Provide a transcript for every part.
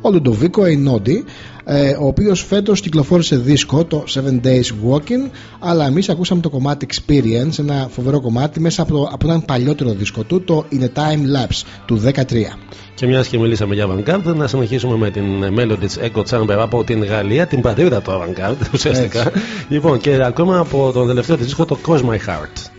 ο Λουντοβίκο Εινόντι ε, ο οποίος φέτος κυκλοφόρησε δίσκο το 7 Days Walking αλλά εμείς ακούσαμε το κομμάτι Experience ένα φοβερό κομμάτι μέσα από, από έναν παλιότερο δίσκο του το In a Time Lapse του 13 και μιας και μιλήσαμε για Avantgarde, να συνεχίσουμε με την μέλωδη της Echo Chamber από την Γαλλία, την πατρίδα του Avantgarde ουσιαστικά. Λοιπόν, και ακόμα από τον τελευταίο της δίσκο, το Cross My Heart.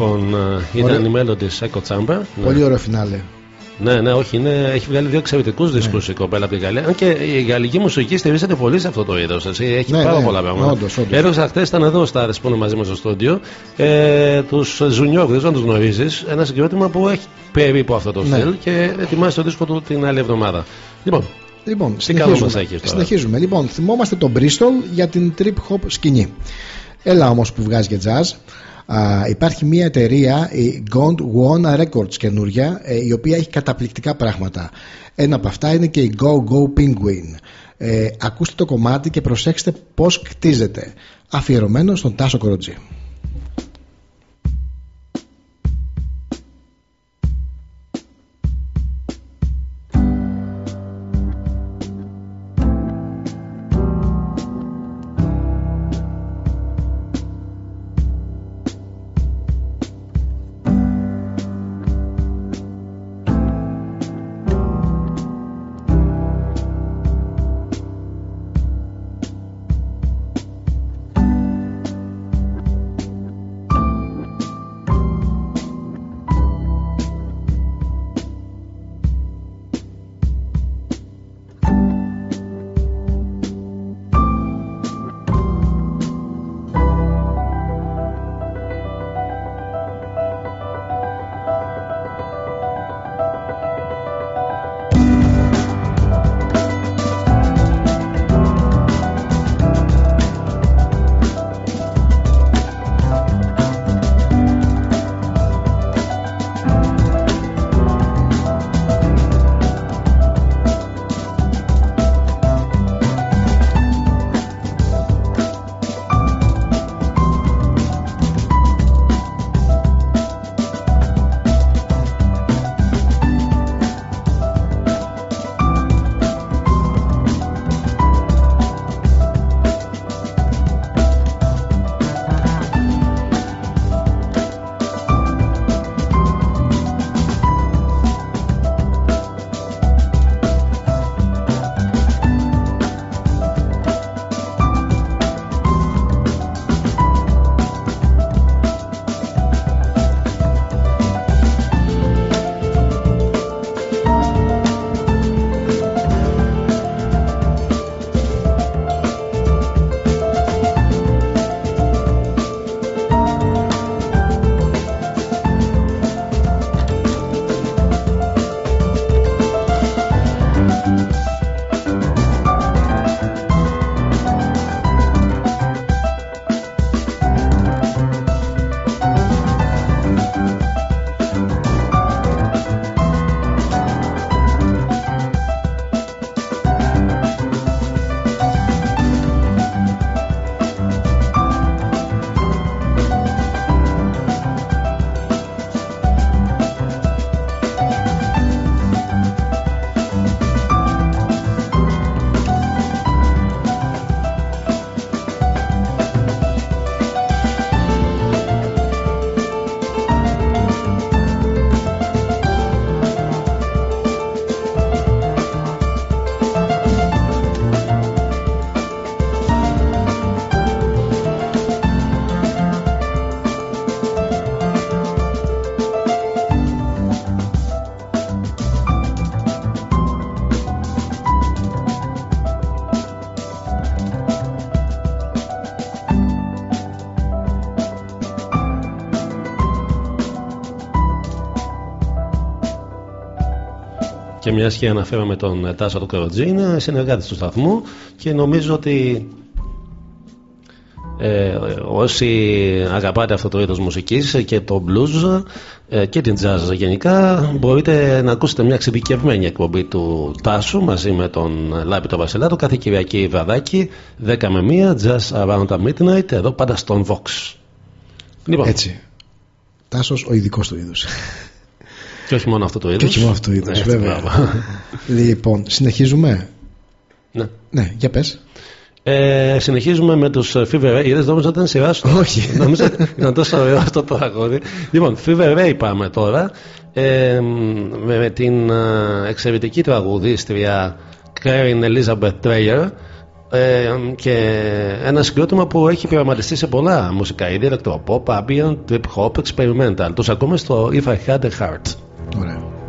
Λοιπόν, ε, ήταν η μέλο της Echo Chamber. Πολύ ναι. ωραίο φινάλε. Ναι, ναι, όχι, είναι, έχει βγάλει δύο εξαιρετικούς ναι. δίσκου η κοπέλα από την Γαλλία. Αν και η γαλλική μουσική στηρίζεται πολύ σε αυτό το είδος. Έχει ναι, πάρα ναι, πολλά πράγματα. Έδωσα χθες, ήταν εδώ στα που είναι μαζί μας στο στούντιο. Ε, τους Ζουνιόρ, δεν ξέρω αν τους γνωρίζεις. Ένα συγκρότημα που έχει περίπου αυτό το ναι. στυλ και ετοιμάζει το δίσκο του την άλλη εβδομάδα. Λοιπόν, Λοιπόν, συνεχίζουμε. συνεχίζουμε. Λοιπόν, θυμόμαστε τον Bristol για την trip hop σκηνή. Έλα όμως που βγάζει και jazz. Α, υπάρχει μια εταιρεία, η Gond One Records καινούρια, ε, η οποία έχει καταπληκτικά πράγματα. Ένα από αυτά είναι και η Go Go Penguin. Ε, ακούστε το κομμάτι και προσέξτε πώς κτίζεται. Αφιερωμένο στον Τάσο Κοροτζή. Και μιας και αναφέραμε τον Τάσο του Καροτζή, είναι συνεργάτης του σταθμού και νομίζω ότι ε, όσοι αγαπάτε αυτό το είδος μουσικής και το blues ε, και την jazz γενικά μπορείτε να ακούσετε μια εξειδικευμένη εκπομπή του Τάσου μαζί με τον Λάπη τον Βασιλάτο κάθε Κυριακή βραδάκι 10 με 1 Jazz Around the Midnight εδώ πάντα στον Vox. Λοιπόν. Έτσι. Τάσος ο ειδικός του είδους και όχι μόνο αυτό το είδο. Και όχι μόνο αυτό το είδο, ναι, βέβαια. λοιπόν, συνεχίζουμε. Ναι. Ναι, για πες. Ε, συνεχίζουμε με τους Fever Ray. Είδες, νόμιζα ότι ήταν σειρά σου. Όχι. νόμιζα ήταν τόσο ωραίο αυτό το τραγούδι. Λοιπόν, Fever Ray πάμε τώρα. Ε, με, με την εξαιρετική τραγουδίστρια Karen Elizabeth Trayer ε, και ένα συγκρότημα που έχει πειραματιστεί σε πολλά μουσικά είδη, electropop, ambient, trip hop, experimental. Τους ακούμε στο If I Had a Heart. Ωραία.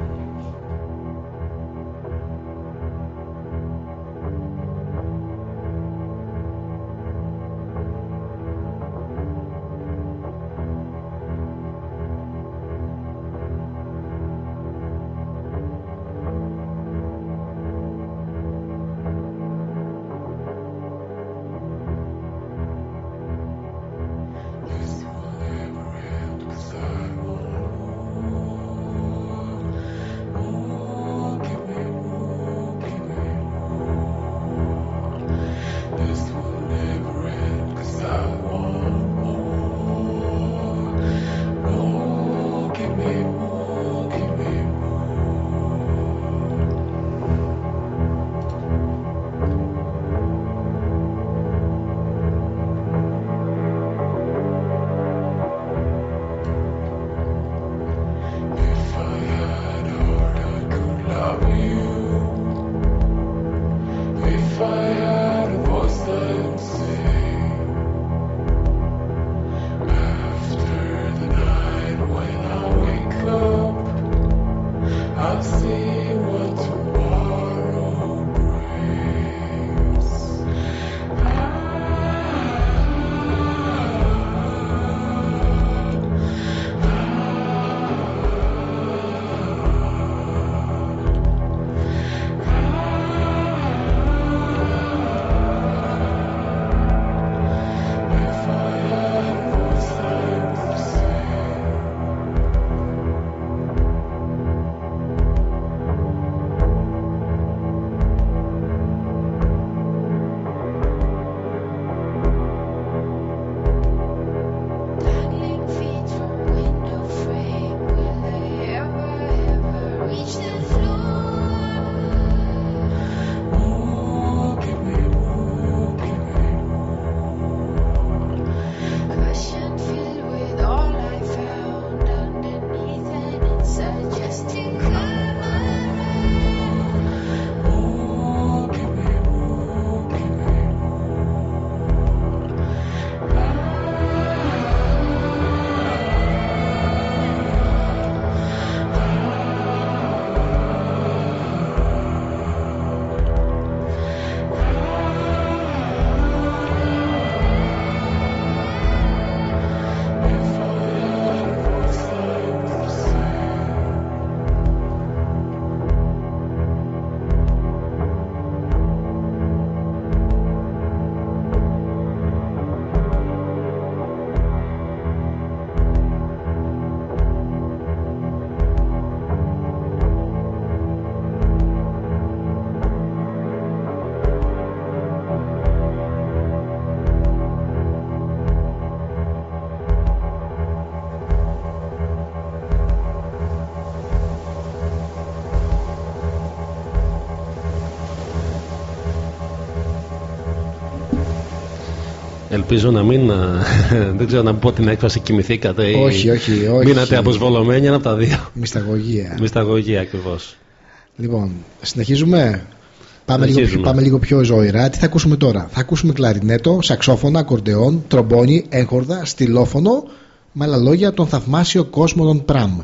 Ελπίζω να μην. Δεν ξέρω να πω την έκφραση κοιμηθήκατε ή. Όχι, όχι, όχι. Μείνατε αποσβολωμένοι ένα από τα δύο. Μισταγωγία. Μισταγωγία ακριβώς. Λοιπόν, συνεχίζουμε. Πάμε λίγο, πάμε λίγο πιο ζωηρά. Τι θα ακούσουμε τώρα; Θα ακούσουμε κλαρινέτο, σαξόφωνα, ακορντεόν, τρομπόνι, έγχορδα, στυλόφωνο. Με άλλα λόγια, τον θαυμάσιο κόσμο των Πραμ.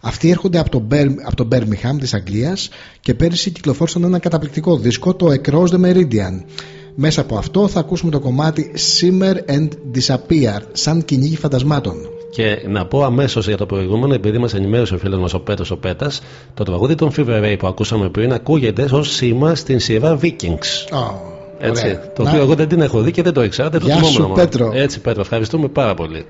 Αυτοί έρχονται από το, από το Birmingham της Αγγλίας και πέρυσι κυκλοφόρησαν ένα καταπληκτικό δίσκο, το Across the Meridian. Μέσα από αυτό θα ακούσουμε το κομμάτι Simmer and Disappear, σαν κυνήγι φαντασμάτων. Και να πω αμέσως για το προηγούμενο, επειδή μας ενημέρωσε ο φίλος μας ο Πέτρος ο Πέτας, το τραγούδι των Fever Ray που ακούσαμε πριν ακούγεται ως σήμα στην σειρά Vikings. Oh, Έτσι, το οποίο εγώ δεν την έχω δει και δεν το ήξερα. Δεν το Γεια σου, Πέτρο. Έτσι, Πέτρο, ευχαριστούμε πάρα πολύ.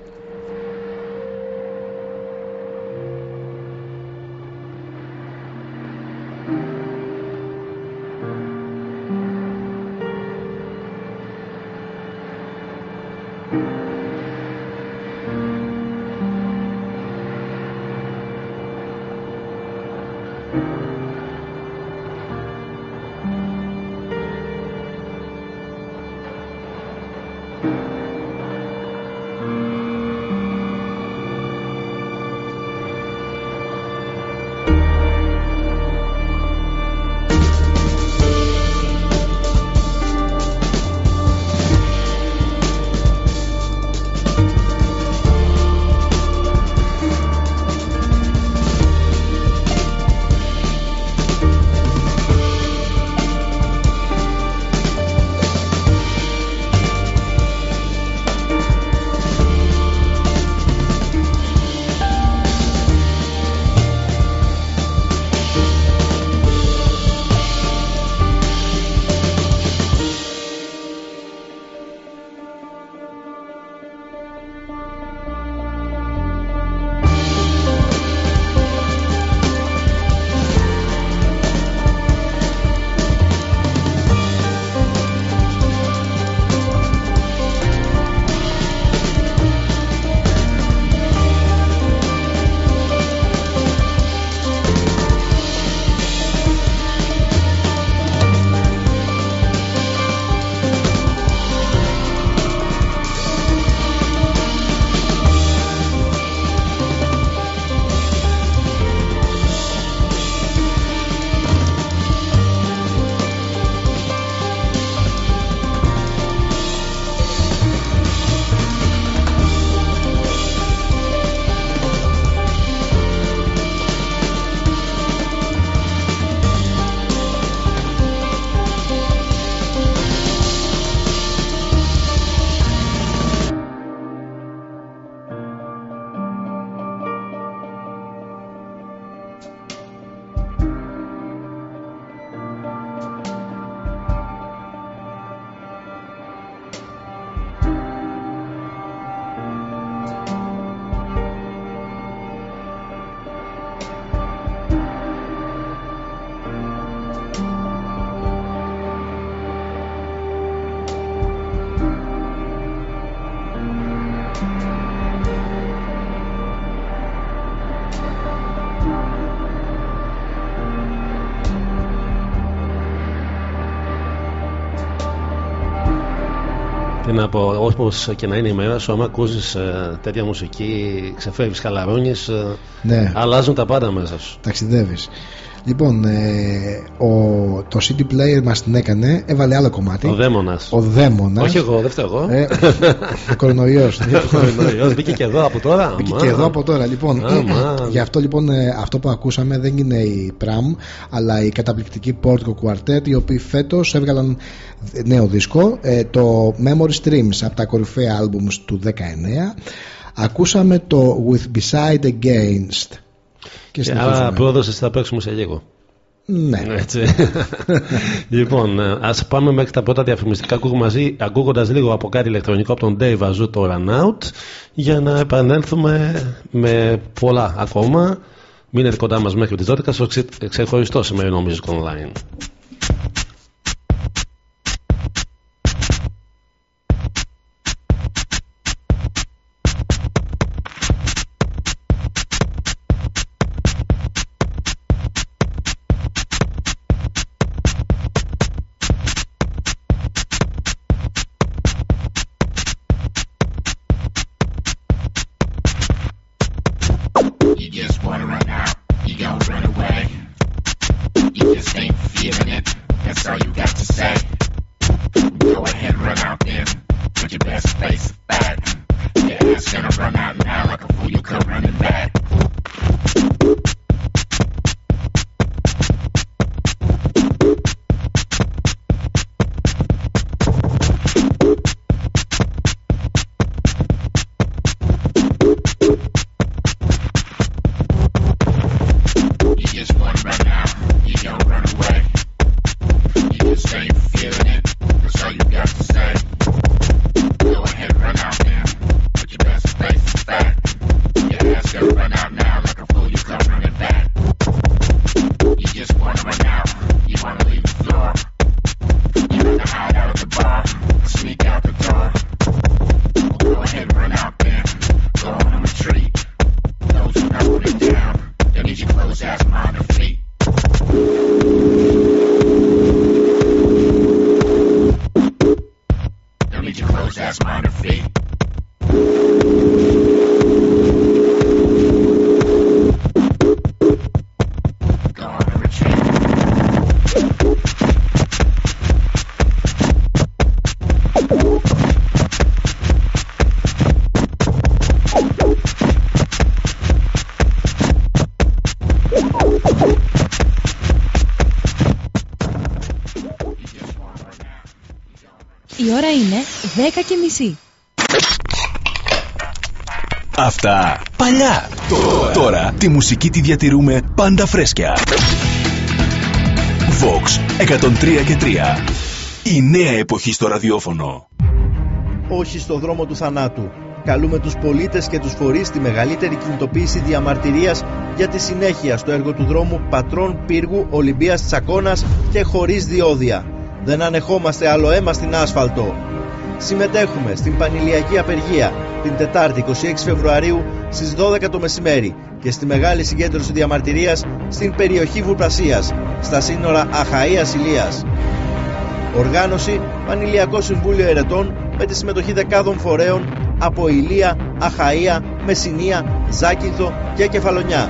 Να από όπως και να είναι η μέρα σου, άμα ακούσει ε, τέτοια μουσική, ξεφεύγεις χαλαρώνεις, ε, ναι. αλλάζουν τα πάντα μέσα σου. Ταξιδεύεις. Λοιπόν, ε, ο, το CD player μας την έκανε, έβαλε άλλο κομμάτι. Ο Δαίμονας. Ο Δαίμονας. Όχι εγώ, δεν φταίω εγώ. Ε, ο κορονοϊός. Μπήκε και εδώ από τώρα. Μπήκε και εδώ από τώρα. Λοιπόν, γι' αυτό λοιπόν ε, αυτό που ακούσαμε δεν είναι η Pram, αλλά η καταπληκτική Portico Quartet, οι οποίοι φέτος έβγαλαν νέο δίσκο, ε, το Memory Streams από τα κορυφαία albums του 19. Ακούσαμε το With Beside Against και Άρα πρόδωσε θα παίξουμε σε λίγο. Ναι. Έτσι. λοιπόν, ε, ας πάμε μέχρι τα πρώτα διαφημιστικά ακούγοντας λίγο από κάτι ηλεκτρονικό από τον Dave Azul το Run Out για να επανέλθουμε με πολλά ακόμα. Μείνετε κοντά μας μέχρι τις 12 στο ξεχωριστό σημερινό Music Online. Αυτά παλιά. Τώρα. Τώρα τη μουσική τη διατηρούμε πάντα φρέσκια. Vox 103 και 3. Η νέα εποχή στο ραδιόφωνο. Όχι στο δρόμο του θανάτου. Καλούμε τους πολίτες και τους φορείς στη μεγαλύτερη κινητοποίηση διαμαρτυρίας για τη συνέχεια στο έργο του δρόμου Πατρών Πύργου Ολυμπίας Τσακώνας και χωρίς διόδια. Δεν ανεχόμαστε άλλο αίμα στην άσφαλτο. Συμμετέχουμε στην Πανηλιακή Απεργία την Τετάρτη 26 Φεβρουαρίου στις 12 το μεσημέρι και στη μεγάλη συγκέντρωση διαμαρτυρίας στην περιοχή Βουπρασίας, στα σύνορα Αχαΐας Ηλίας. Οργάνωση Πανηλιακό Συμβούλιο Ερετών με τη συμμετοχή δεκάδων φορέων από Ηλία, Αχαΐα, Μεσσηνία, Ζάκυνθο και Κεφαλονιά.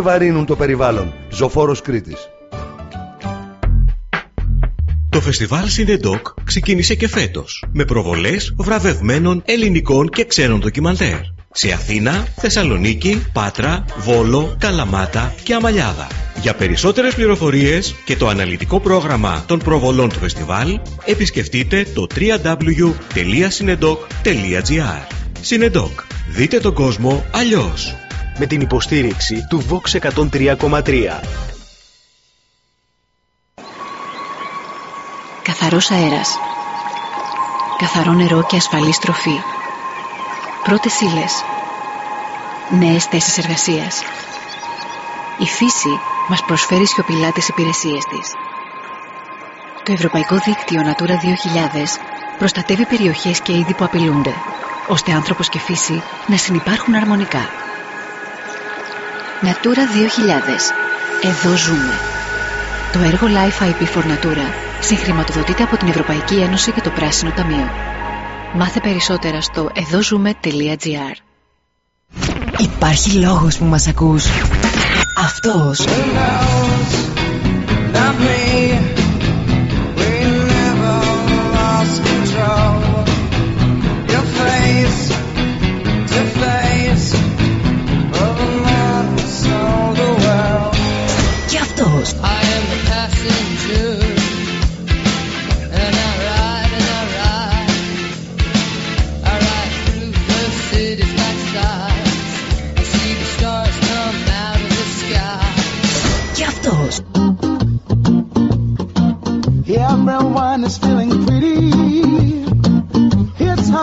επιβαρύνουν το περιβάλλον. Ζωφόρος Κρήτης. Το φεστιβάλ Σινεντόκ ξεκίνησε και φέτος με προβολές βραβευμένων ελληνικών και ξένων ντοκιμαντέρ σε Αθήνα, Θεσσαλονίκη, Πάτρα, Βόλο, Καλαμάτα και Αμαλιάδα. Για περισσότερες πληροφορίες και το αναλυτικό πρόγραμμα των προβολών του φεστιβάλ επισκεφτείτε το www.sinedoc.gr Συνεντόκ. Δείτε τον κόσμο αλλιώς. Με την υποστήριξη του Vox 103,3. Καθαρός αέρας. Καθαρό νερό και ασφαλή τροφή. Πρώτες ύλες. Νέες θέσεις εργασίας. Η φύση μας προσφέρει σιωπηλά τις υπηρεσίες της. Το Ευρωπαϊκό Δίκτυο Natura 2000 προστατεύει περιοχές και είδη που απειλούνται, ώστε άνθρωπος και φύση να συνεπάρχουν αρμονικά. Natura 2000. Εδώ ζούμε. Το έργο Life IP for Natura συγχρηματοδοτείται από την Ευρωπαϊκή Ένωση και το Πράσινο Ταμείο. Μάθε περισσότερα στο εδώζουμε.gr Υπάρχει λόγος που μας ακούς. Αυτός. Everyone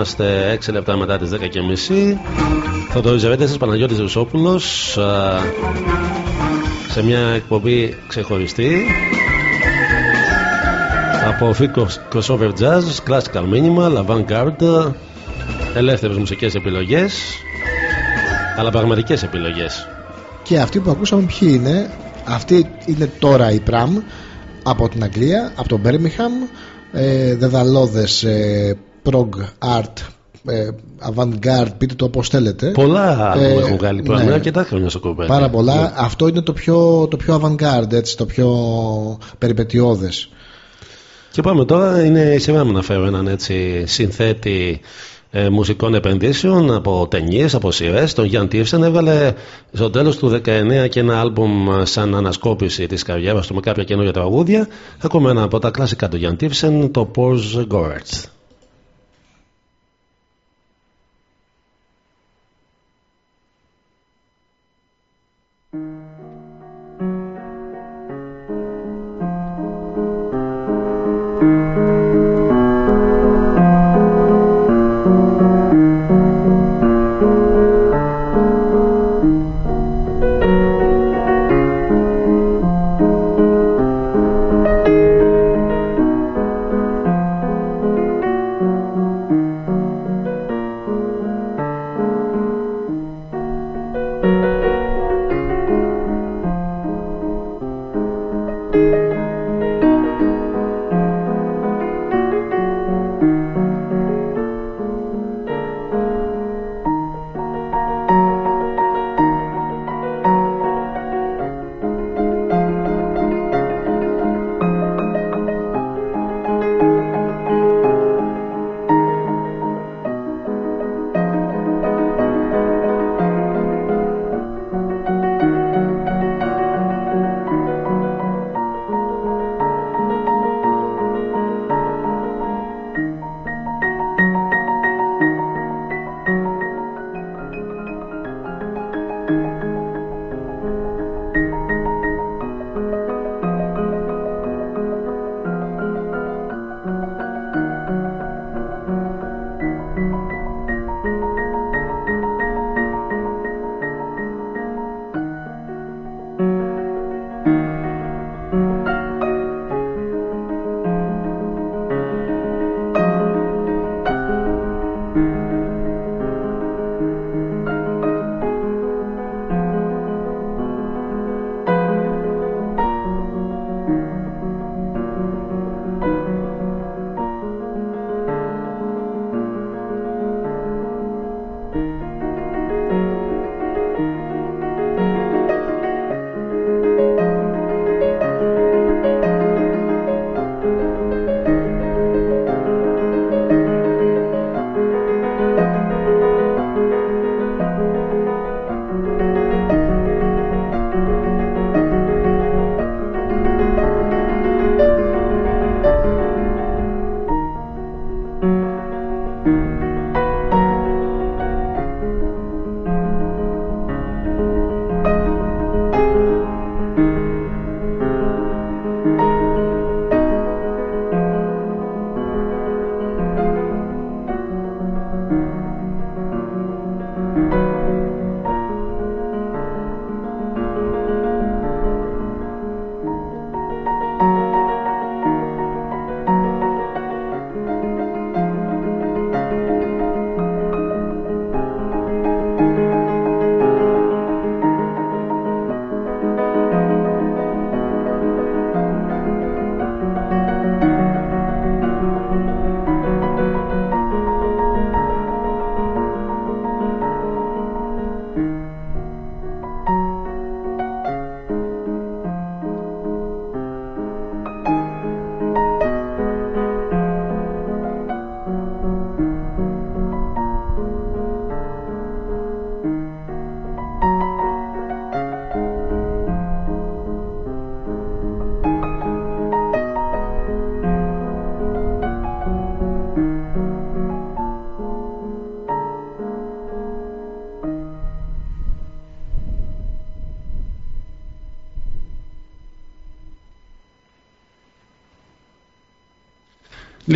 Είμαστε 6 λεπτά μετά τις 10.30. Θοδωρής Ζεβέντε, Παναγιώτης Ρουσόπουλο. Σε μια εκπομπή ξεχωριστή. Από Fit Crossover Jazz, Classical Minimal, Avant-Garde, ελεύθερες μουσικές επιλογές, αλλά πραγματικές επιλογές. Και αυτοί που ακούσαμε ποιοι είναι, αυτή είναι τώρα η Pram από την Αγγλία, από το Birmingham, ε, δεδαλώδες ε, prog art ε, avant-garde, πείτε το όπως θέλετε. Πολλά ε, έχουν βγάλει πράγματα ναι, τα χρόνια στο κομπέλι. Πάρα πολλά. Ναι. Αυτό είναι το πιο, το πιο avant-garde, έτσι, το πιο περιπετειώδες. Και πάμε τώρα, είναι η σειρά μου να φέρω έναν έτσι συνθέτη ε, μουσικών επενδύσεων από ταινίες, από σειρές. Τον Γιάνν Τίρσεν έβγαλε στο τέλος του 19 και ένα άλμπουμ σαν ανασκόπηση της καριέρας του με κάποια καινούργια τραγούδια. Ακόμα ένα από τα κλασικά του Γιάνν Τίρσεν, το Pause Gorge.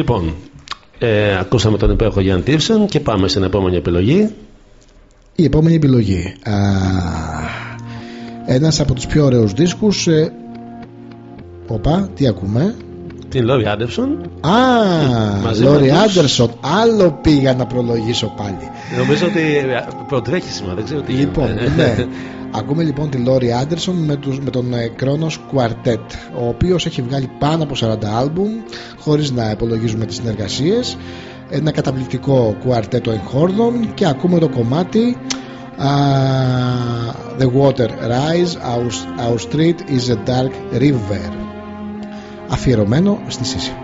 Λοιπόν, ε, ακούσαμε τον υπέροχο Γιάνν Τίρσον και πάμε στην επόμενη επιλογή. Η επόμενη επιλογή. Α, ένας από τους πιο ωραίους δίσκους. Ε, οπα, τι ακούμε; Την Λόρι Άντερσον. Α, Λόρι Άντερσον. Άλλο πήγα να προλογίσω πάλι. Νομίζω ότι προτρέχει σήμερα, δεν ξέρω τι Λοιπόν, ναι. Ακούμε λοιπόν τη Λόρι Άντερσον με, με τον Κρόνος ε, Quartet ο οποίος έχει βγάλει πάνω από 40 άλμπουμ χωρίς να υπολογίζουμε τις συνεργασίες. Ένα καταπληκτικό κουαρτέτο εγχόρδων και ακούμε το κομμάτι uh, The Water Rise Our, Our Street is a Dark River. Αφιερωμένο στη Σύση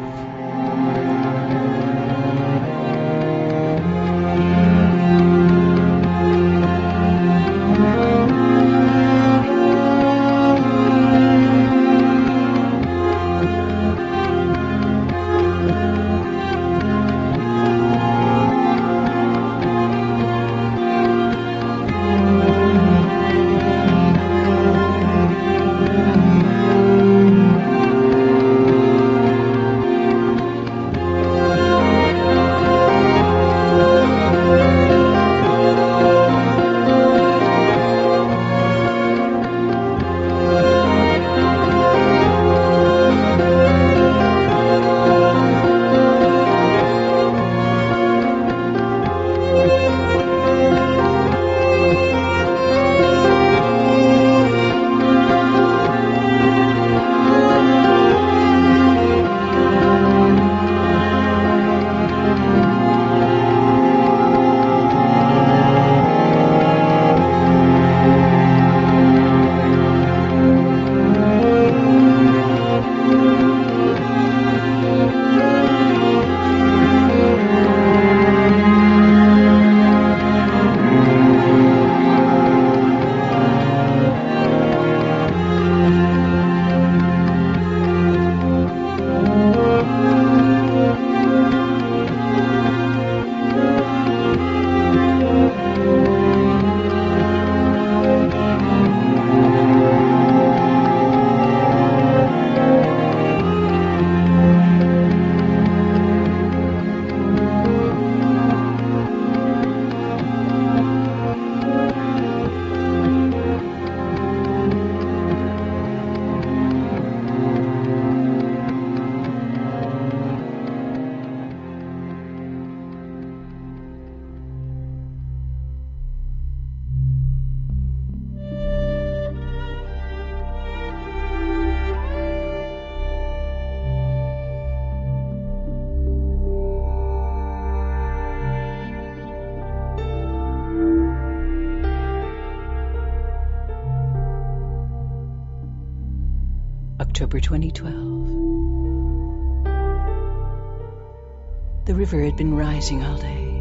October 2012. The river had been rising all day,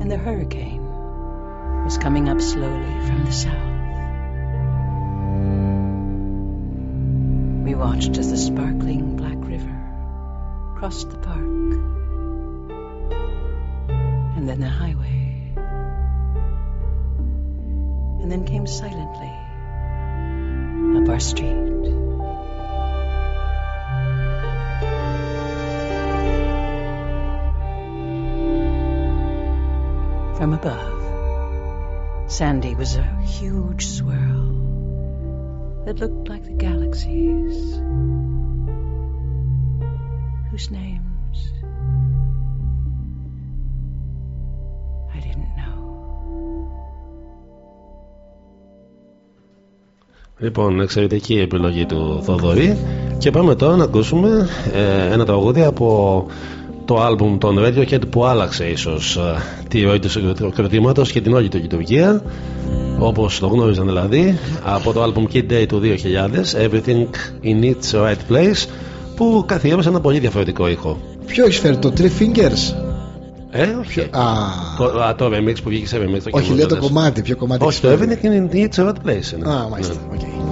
and the hurricane was coming up slowly from the south. We watched as the sparkling black river crossed the park, and then the highway, and then came silently up our street. Sandy was a huge swirl that looked like the galaxies, whose names I didn't know. Λοιπόν, εξαιρετική επιλογή του Θοδωρή και πάμε τώρα να ακούσουμε ε, ένα τραγούδι από το άλμπουμ των Radiohead που άλλαξε ίσως ε, τη ροή του συγκροτήματος και την όλη του λειτουργία όπως το γνώριζαν δηλαδή από το άλμπουμ Kid Day του 2000 Everything in its right place που καθιέρωσε ένα πολύ διαφορετικό ήχο Ποιο έχει φέρει το Three Fingers; Ε, όχι. Α, το, α, το remix που βγήκε σε remix. Το όχι, λέει το κομμάτι. Ποιο κομμάτι όχι, το Everything in its right place. Είναι. Α, μάλιστα. Ναι. Okay.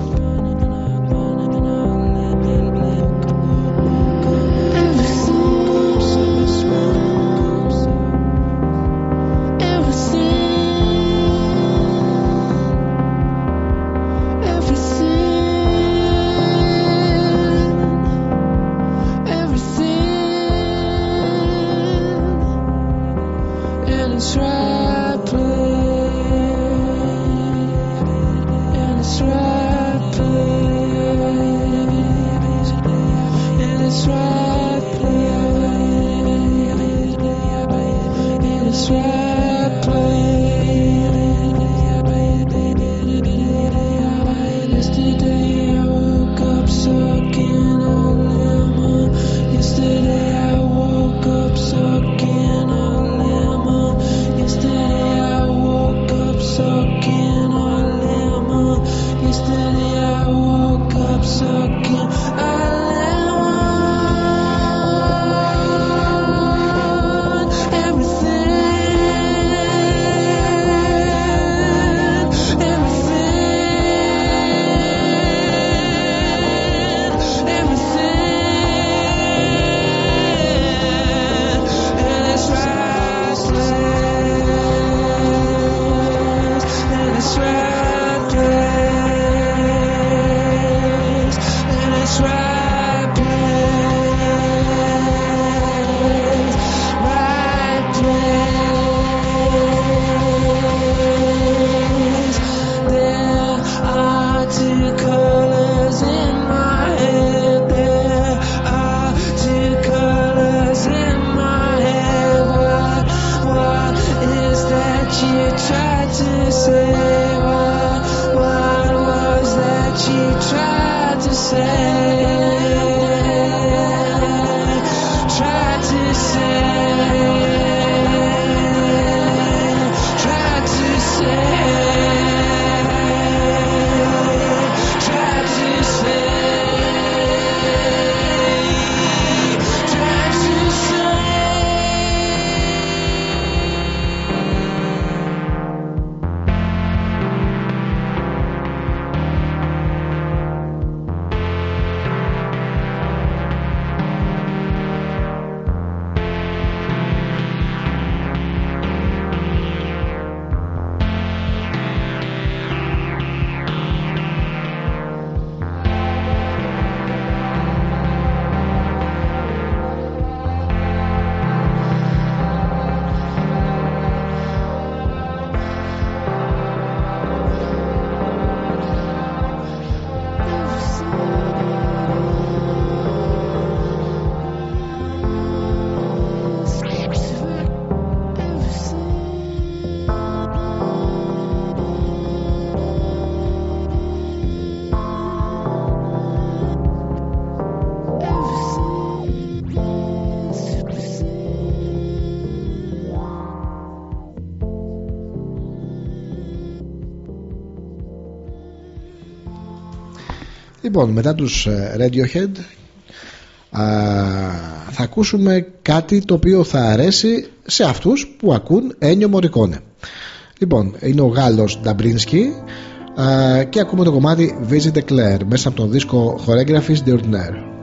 Λοιπόν, μετά τους ε, Radiohead θα ακούσουμε κάτι το οποίο θα αρέσει σε αυτούς που ακούν Ένιο Μωρικόνε. Λοιπόν, είναι ο Γάλλος Νταμπρίνσκι και ακούμε το κομμάτι Visit Claire μέσα από τον δίσκο Choreographies de Ordinaire.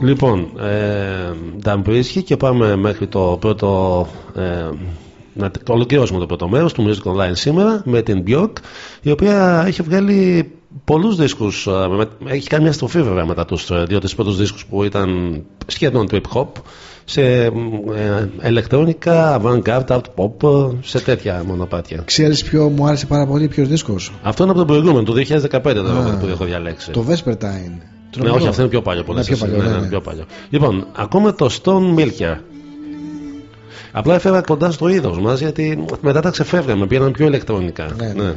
Λοιπόν, ε, και πάμε μέχρι το πρώτο. Ε, να ολοκληρώσουμε το πρώτο μέρος του Music Online σήμερα με την Björk, η οποία έχει βγάλει πολλούς δίσκους. Ε, έχει κάνει μια στροφή βέβαια μετά τους ε, δύο-τρεις πρώτους δίσκους που ήταν σχεδόν trip hop σε ε, ηλεκτρονικά, avant-garde, out pop, σε τέτοια μονοπάτια. Ξέρεις ποιο μου άρεσε πάρα πολύ, ποιος δίσκος; Αυτό είναι από τον προηγούμενο, το 2015 που έχω διαλέξει. Το Vespertine. Ναι, όχι, αυτό είναι πιο παλιό. Πολύ πιο παλιό, ναι, ναι, ναι, πιο παλιό. Λοιπόν, ακούμε το Stone Milker. Απλά έφερα κοντά στο είδος μας γιατί μετά τα ξεφεύγαμε, πήγαιναν πιο ηλεκτρονικά. Ναι. ναι.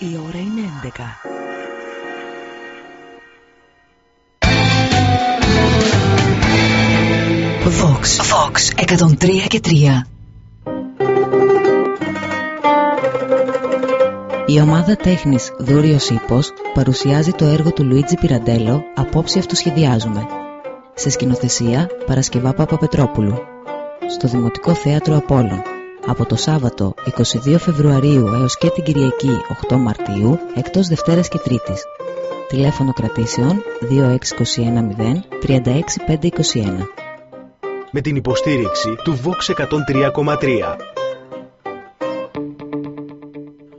Η ώρα είναι 11. Vox, Vox 103 και 3 Η ομάδα τέχνης Δούριος Ήπος παρουσιάζει το έργο του Λουίτζι Πιραντέλο «Απόψε αυτοσχεδιάζουμε» σε σκηνοθεσία Παρασκευά Παπαπετρόπουλου. Στο Δημοτικό Θέατρο Απόλλων από το Σάββατο 22 Φεβρουαρίου έως και την Κυριακή 8 Μαρτίου εκτός Δευτέρας και Τρίτης. Τηλέφωνο κρατήσεων 26210 36521. Με την υποστήριξη του Vox 103,3.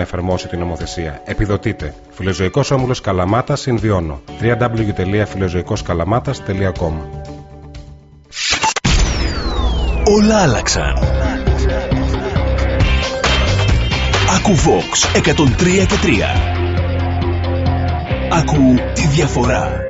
να εφαρμόσει την νομοθεσία. Επιδοτείτε. Φιλοζωικός Όμιλος Καλαμάτας Συνδυώνω. www.φιλοζωικοσκαλαμάτα.com Όλα άλλαξαν. Ακού Vox 103 και 3. Ακού τη διαφορά.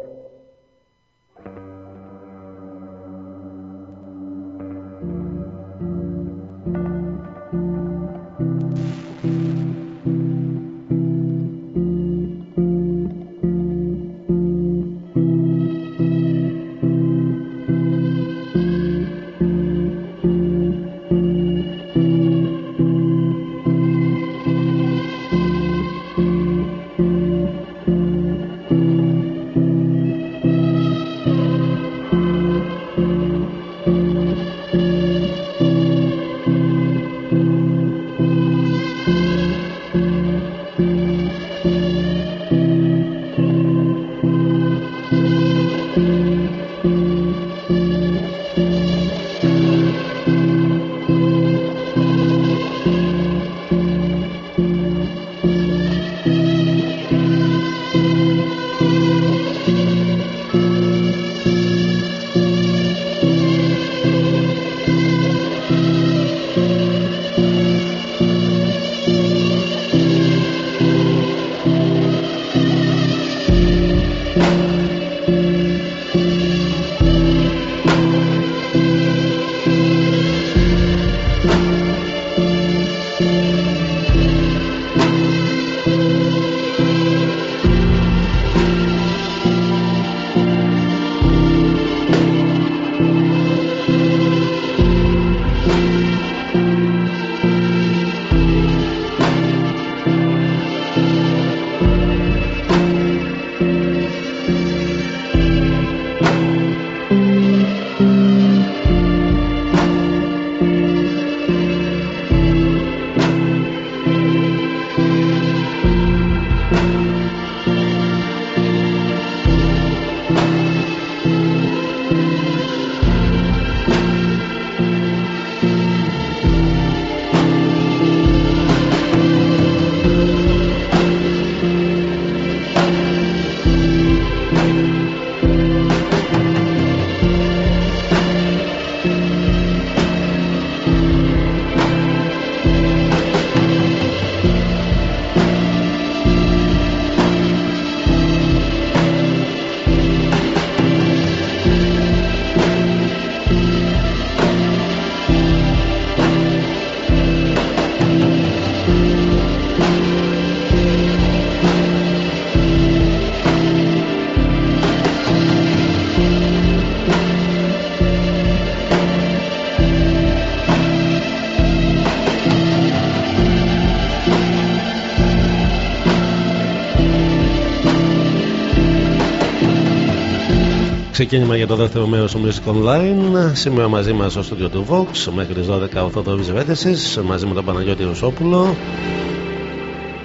Ξεκίνημα για το δεύτερο μέρος του Music Online. Σήμερα μαζί μας στο στούντιο του Vox μέχρι τις 12 ο Θόδωρο Βέτεση μαζί με τον Παναγιώτη Ρουσόπουλο.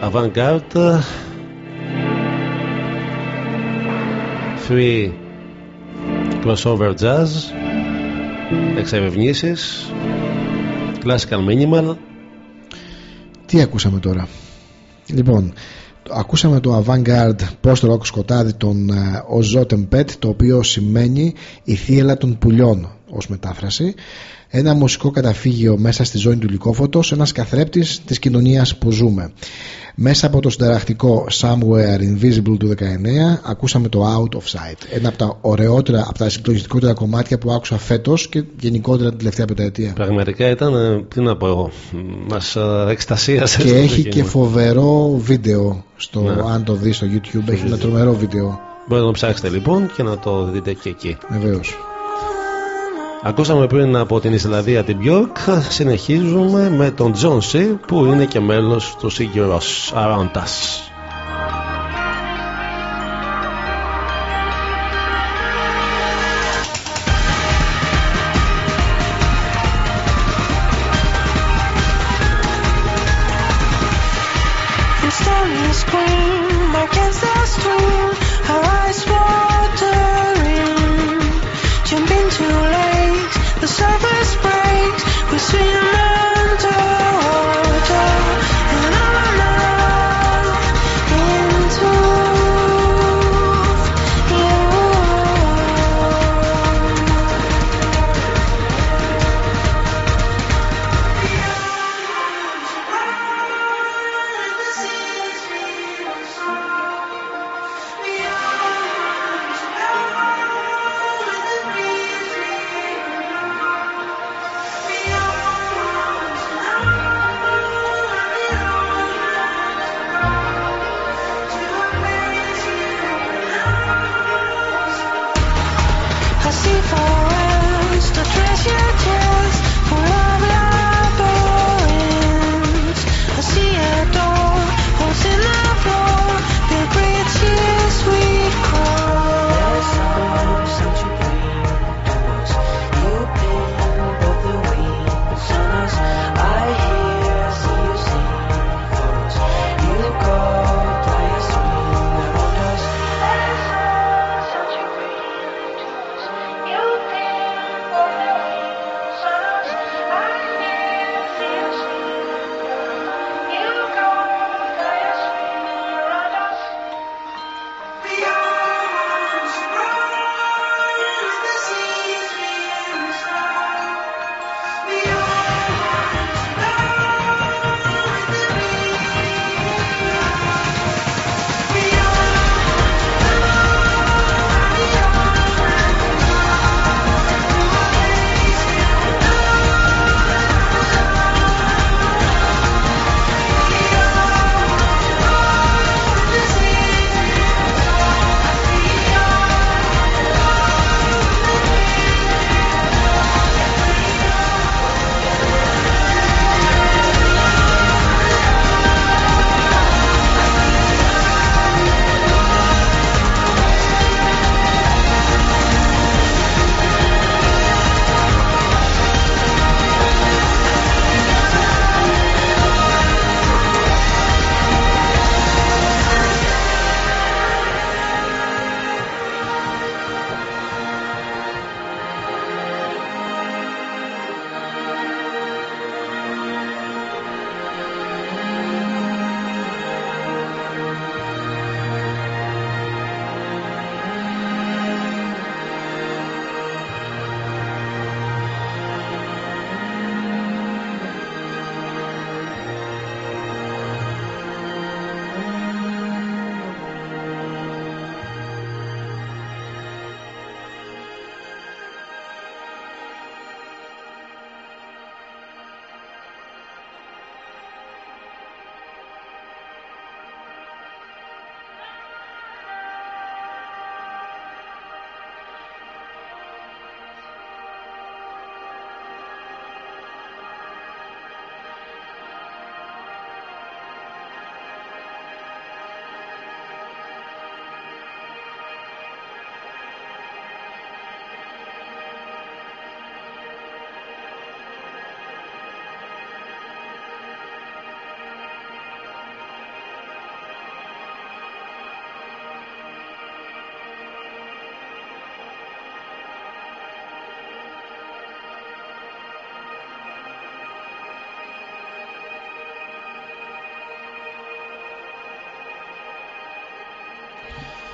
Avantgarde. Free crossover jazz. Εξερευνήσεις. Classical minimal. Τι ακούσαμε τώρα; Λοιπόν, ακούσαμε το avant-garde post-rock σκοτάδι των uh, Pet το οποίο σημαίνει η θύελα των πουλιών ως μετάφραση ένα μουσικό καταφύγιο μέσα στη ζώνη του λυκόφωτος ένας καθρέπτης της κοινωνίας που ζούμε. Μέσα από το συνταρακτικό Somewhere Invisible του 19 ακούσαμε το Out of Sight ένα από τα ωραιότερα, από τα συγκλονιστικότερα κομμάτια που άκουσα φέτος και γενικότερα την τελευταία πενταετία. Πραγματικά ήταν, ε, τι να πω εγώ μας ε, εκστασίασε και έχει και φοβερό βίντεο στο, ναι. αν το δεις στο YouTube έχει ένα τρομερό βίντεο. Μπορείτε να το ψάξετε λοιπόν και να το δείτε και εκεί. Βεβαίως Ακούσαμε πριν από την Ισλανδία την Björk. Συνεχίζουμε με τον John C που είναι και μέλος του Sigurdos Around Us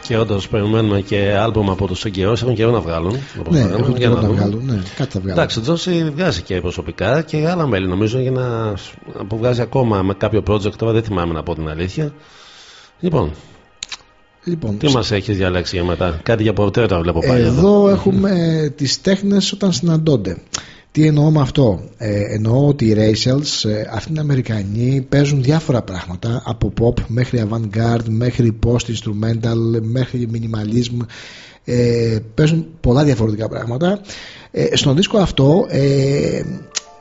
Και όντως περιμένουμε και άλμπουμ από τους εγκαιρού. Έχουν καιρό να βγάλουν. Ναι, έχουν καιρό να, να βγάλουν. Ναι, κάτι θα βγάλουν. Εντάξει, ο Τζόνσι βγάζει και προσωπικά και άλλα μέλη νομίζω για να. που βγάζει ακόμα με κάποιο project. Τώρα δεν θυμάμαι να πω την αλήθεια. Λοιπόν, Λοιπόν, Τι μας έχεις διαλέξει για μετά, κάτι για πορτρέτα βλέπω πάλι. Εδώ, εδώ έχουμε τις τέχνες όταν συναντώνται. Τι εννοώ με αυτό; Ε, εννοώ ότι οι Rachels, ε, αυτοί οι Αμερικανοί, παίζουν διάφορα πράγματα από pop μέχρι avant-garde, μέχρι post-instrumental, μέχρι minimalism. Ε, παίζουν πολλά διαφορετικά πράγματα. Ε, στον δίσκο αυτό ε,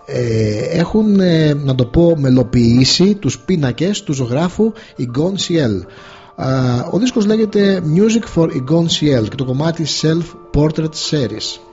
ε, έχουν, να το πω, μελοποιήσει τους πίνακες του ζωγράφου Igon Ciel. Ο δίσκος λέγεται Music for Igon Ciel και το κομμάτι Self Portrait Series.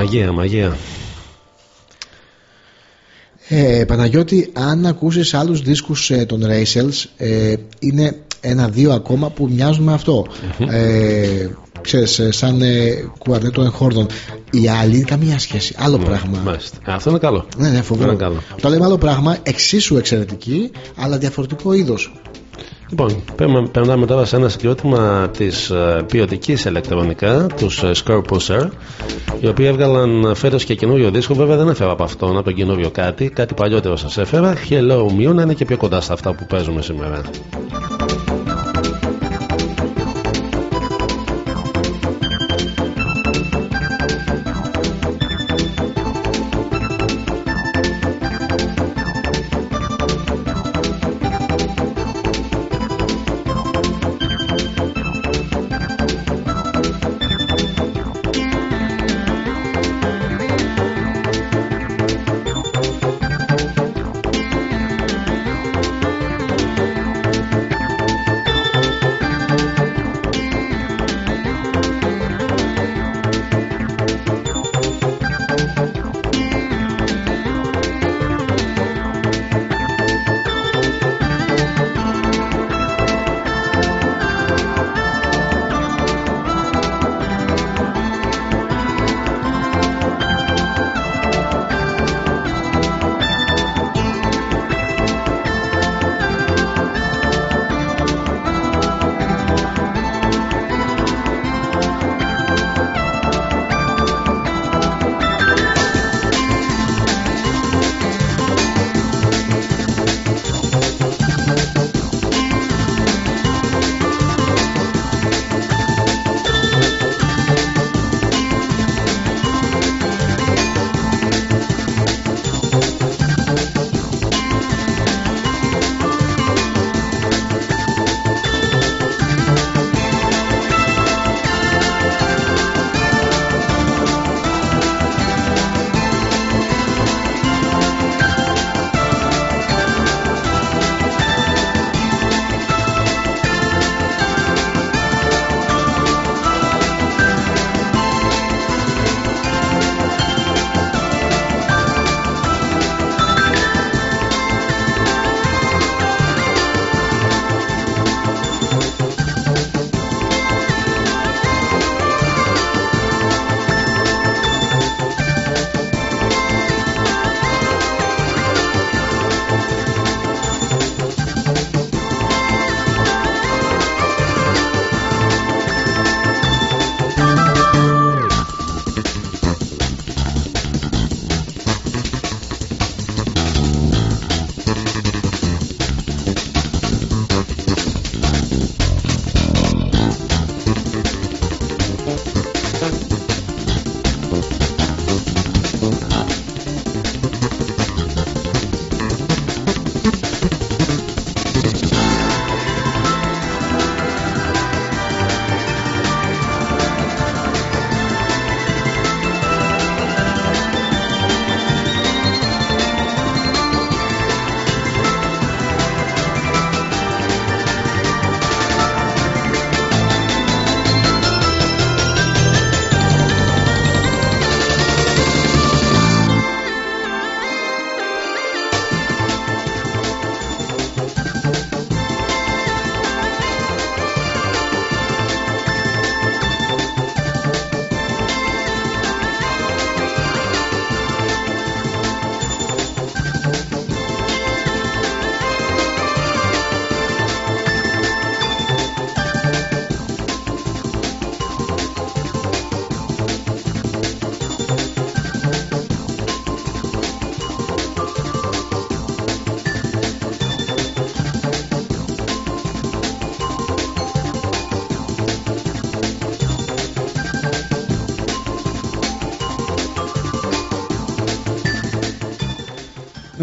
Μαγεία, μαγεία. Ε, Παναγιώτη, αν ακούσεις άλλους δίσκους ε, των Racels ε, είναι ένα-δύο ακόμα που μοιάζουν με αυτό. Ε, ξέρεις, ε, σαν ε, κουαρνέτο εγχόρδων. Οι άλλοι καμία σχέση. Άλλο ναι, πράγμα. Αυτό είναι καλό. Ναι, ναι, φοβερό. Το λέμε άλλο πράγμα, εξίσου εξαιρετική, αλλά διαφορετικό είδος. Λοιπόν, περνάμε τώρα σε ένα συγκρότημα της ε, ποιοτικής ηλεκτρονικά, τους ε, Scorpusher, οι οποίοι έβγαλαν φέτος και καινούριο δίσκο. Βέβαια δεν έφερα από αυτόν, από τον καινούριο κάτι, κάτι παλιότερο σας έφερα. Hello Mew να είναι και πιο κοντά στα αυτά που παίζουμε σήμερα.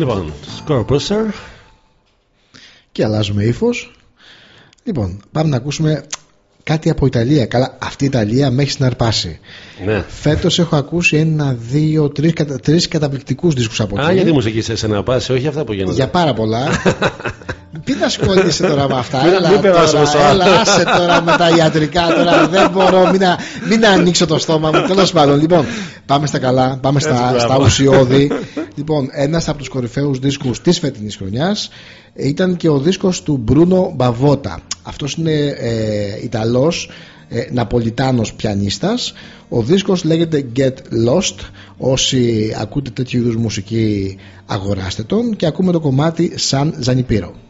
Λοιπόν, Score Και αλλάζουμε ύφος. Λοιπόν, πάμε να ακούσουμε κάτι από Ιταλία. Καλά, αυτή η Ιταλία με έχει συναρπάσει. Ναι. Φέτος έχω ακούσει ένα, δύο, τρεις τρεις καταπληκτικούς δίσκους από εκεί. Α, γιατί μουσική σε συναρπάσει, όχι αυτά που γίνονται. Για πάρα πολλά. Μην ασχολείσαι τώρα με αυτά. έλα, μην τώρα, έλα, άσε τώρα με τα ιατρικά. Τώρα δεν μπορώ, μην, μην ανοίξω το στόμα μου. Τέλος πάντων, λοιπόν, πάμε στα καλά, πάμε στα, στα ουσιώδη. λοιπόν, ένας από τους κορυφαίους δίσκους της φετινής χρονιάς ήταν και ο δίσκος του Μπρούνο Μπαβότα. Αυτός είναι ε, Ιταλός ε, Ναπολιτάνος πιανίστας. Ο δίσκος λέγεται Get Lost. Όσοι ακούτε τέτοιου είδους μουσική αγοράστε τον και ακούμε το κομμάτι Σαν Ζανιπύρο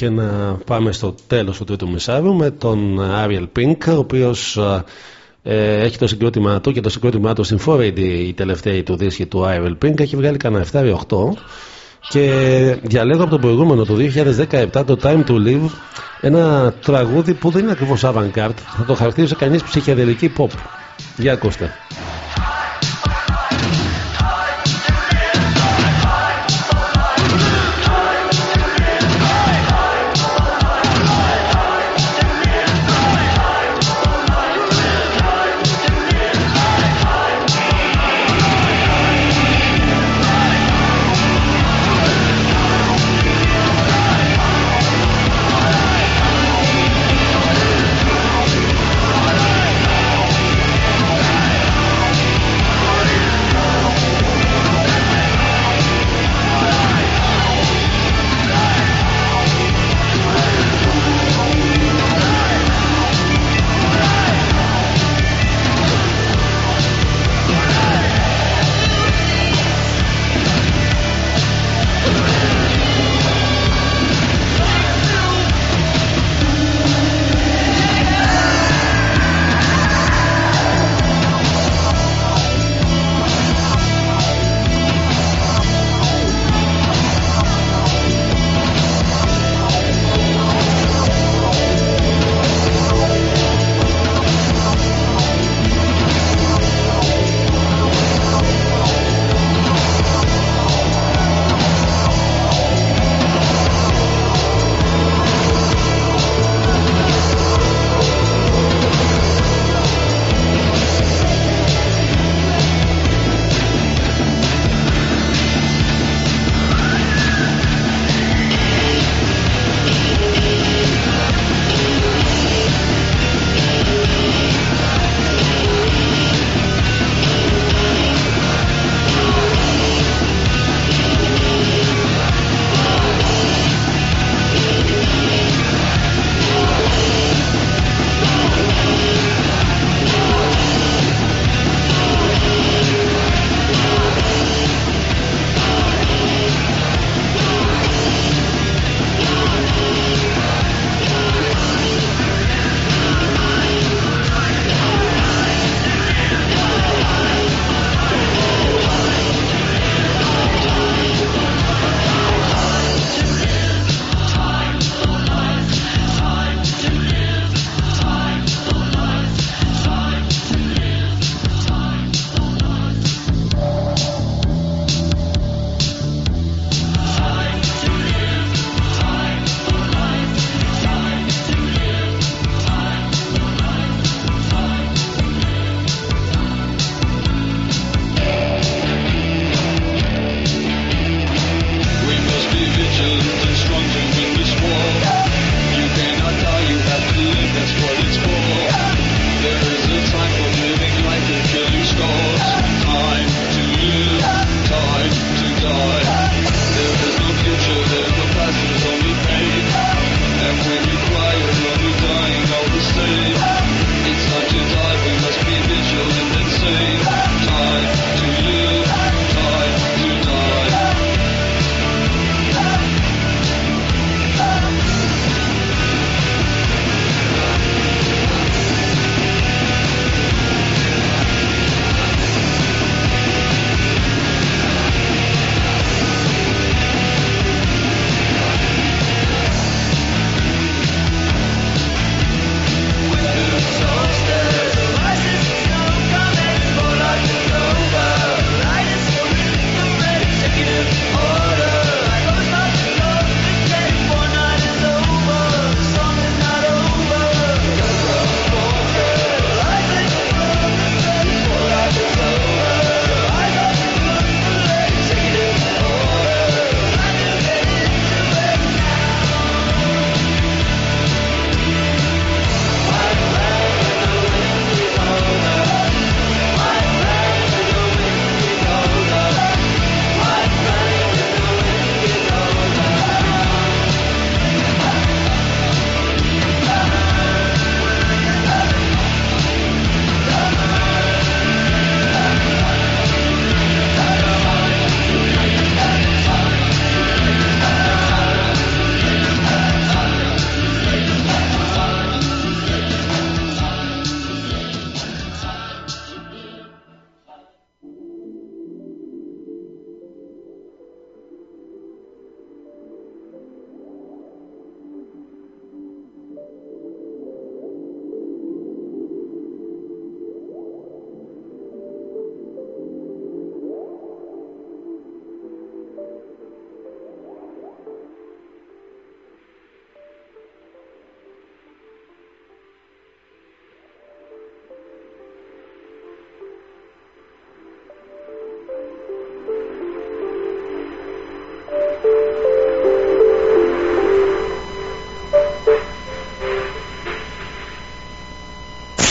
και να πάμε στο τέλος του τρίτου μισάριου με τον Ariel Pink, ο οποίος Ε, έχει το συγκρότημά του και το συγκρότημά του στην 4AD η τελευταία του δίσκη του I Will Pink. Έχει βγάλει κανένα 7 8 και διαλέγω από το προηγούμενο το 2017 το Time to Live ένα τραγούδι που δεν είναι ακριβώς avant-garde. Θα το χαρακτήριζε κανείς ψυχεδελική pop. Για ακούστε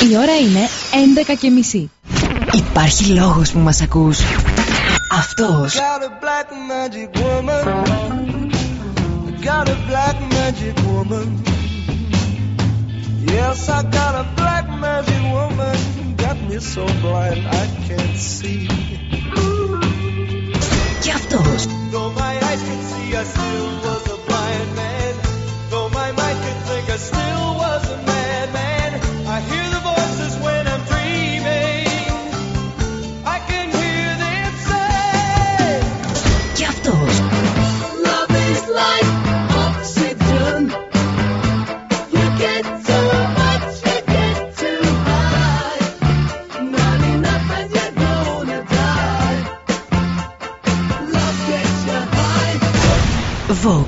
Η ώρα είναι 11 και μισή. Υπάρχει λόγος που μας ακούς. Αυτός. Got a black magic woman. Yes, I got a black magic woman. Got me so blind I can't see. Και αυτός. Though my eyes can see, I still was a blind man. Though my mind can think, I still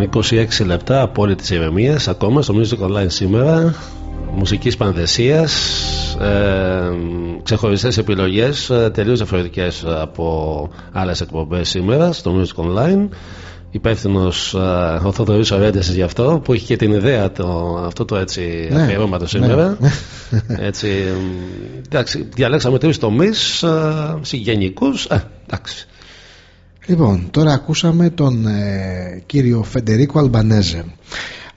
Λοιπόν, 26 λεπτά απόλυτη ηρεμία ακόμα στο Music Online σήμερα. Μουσικής πανδεσίας. Ε, Ξεχωριστές επιλογές ε, τελείως διαφορετικές από άλλες εκπομπές σήμερα στο Music Online. Υπεύθυνος ε, ο Θοδωρής Ορέντεσης γι' αυτό που έχει και την ιδέα το, αυτό το έτσι ναι, αφιερώματο σήμερα. Ναι. έτσι, εντάξει, διαλέξαμε τρεις τομείς ε, συγγενικούς. Ε, εντάξει. Λοιπόν, τώρα ακούσαμε τον ε, κύριο Φεντερίκο Αλμπανέζε.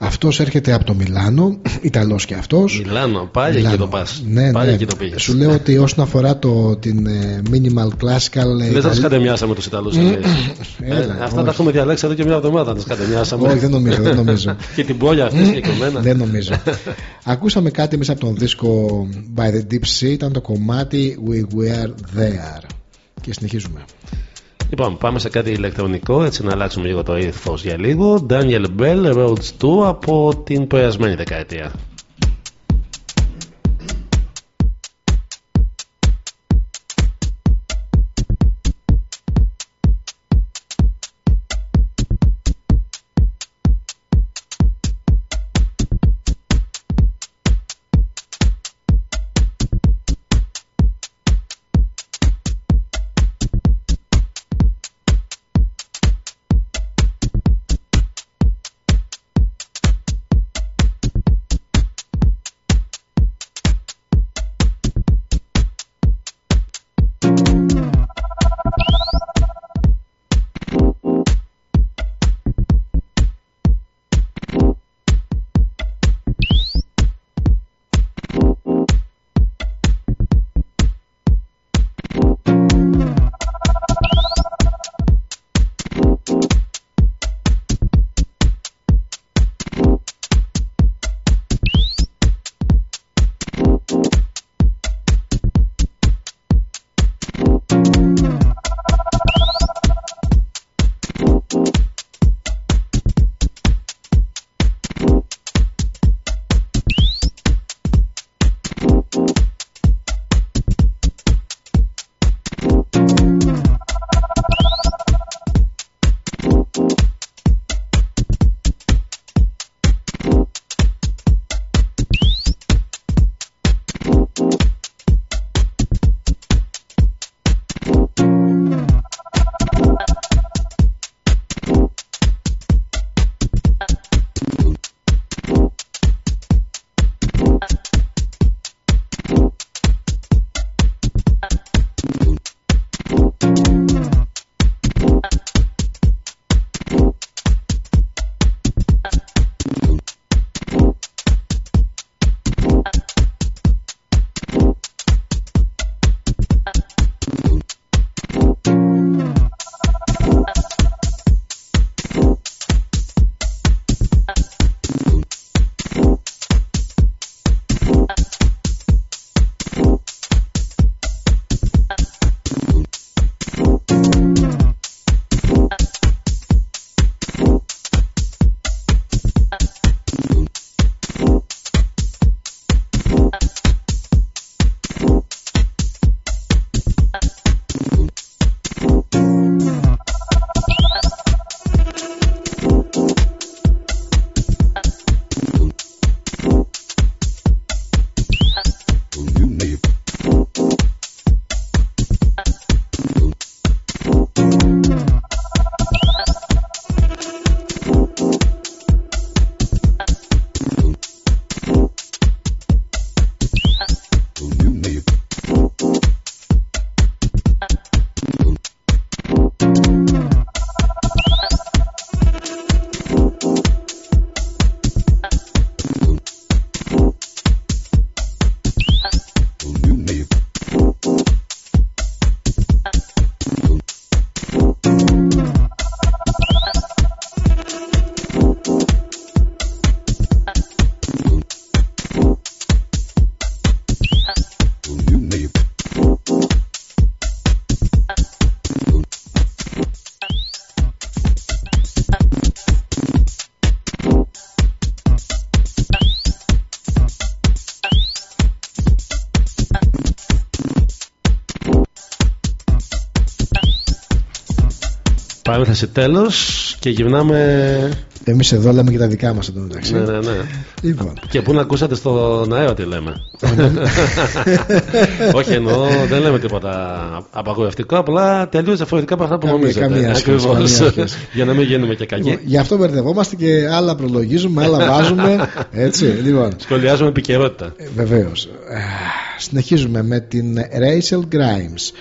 Αυτός έρχεται από το Μιλάνο, Ιταλός και αυτός. Μιλάνο, πάλι Μιλάνο. εκεί το πας. Ναι, πάλι ναι. εκεί το πήγες. Σου λέω ότι όσον αφορά το, την ε, minimal classical ε, Δεν θα τους κατεμοιάσαμε τους Ιταλούς ε, Αυτά τα έχουμε διαλέξει εδώ και μια εβδομάδα τους κατεμοιάσαμε Όχι δεν νομίζω, δεν νομίζω. Και την πόλια αυτή συγκεκριμένα. Δεν νομίζω. Ακούσαμε κάτι μέσα από τον δίσκο By the Deep Sea Ήταν το κομμάτι We Were There. Και συνεχίζουμε Λοιπόν, πάμε σε κάτι ηλεκτρονικό, έτσι να αλλάξουμε λίγο το ήθος για λίγο. Daniel Bell, Roads 2 από την περασμένη δεκαετία. Σε τέλος και γυρνάμε. Εμείς εδώ λέμε και τα δικά μας εδώ μεταξύ. Ναι, ναι, ναι. Λοιπόν. Και πού να ακούσατε στον αέρα τι λέμε. Όχι εννοώ, δεν λέμε τίποτα απαγορευτικό, απλά τελείως διαφορετικά από αυτά που νομίζετε. Ακριβώς. Για να μην γίνουμε και κακοί. Λοιπόν, γι' αυτό μπερδευόμαστε και άλλα προλογίζουμε, άλλα βάζουμε. Έτσι, λοιπόν. Σχολιάζουμε επικαιρότητα. Ε, Βεβαίως. Συνεχίζουμε με την Rachel Grimes.